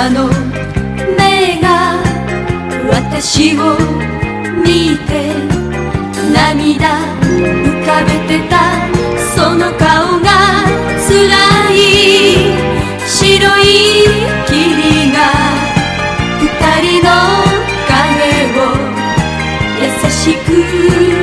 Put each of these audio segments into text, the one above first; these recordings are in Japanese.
あの目が私を見て涙浮かべてたその顔が辛い白い霧が二人の影を優しく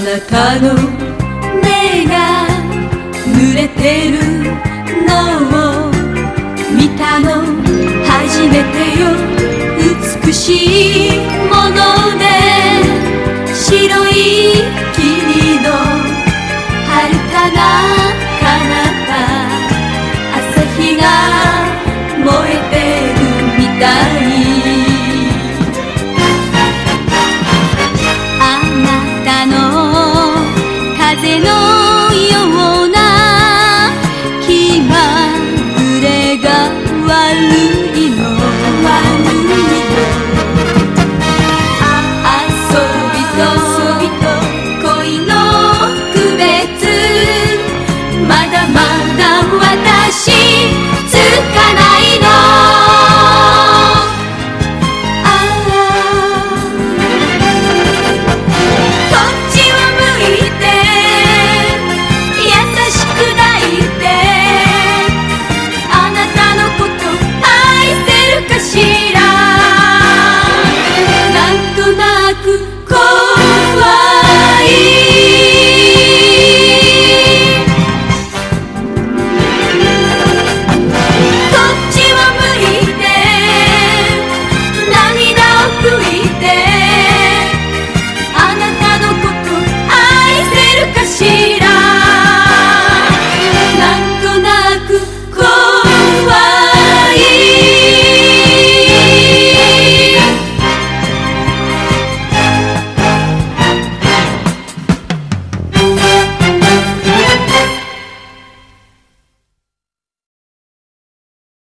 なたの目が濡れてるのを見たの初めてよ。美しいもので白い霧の遥かな彼方。朝日がまだ私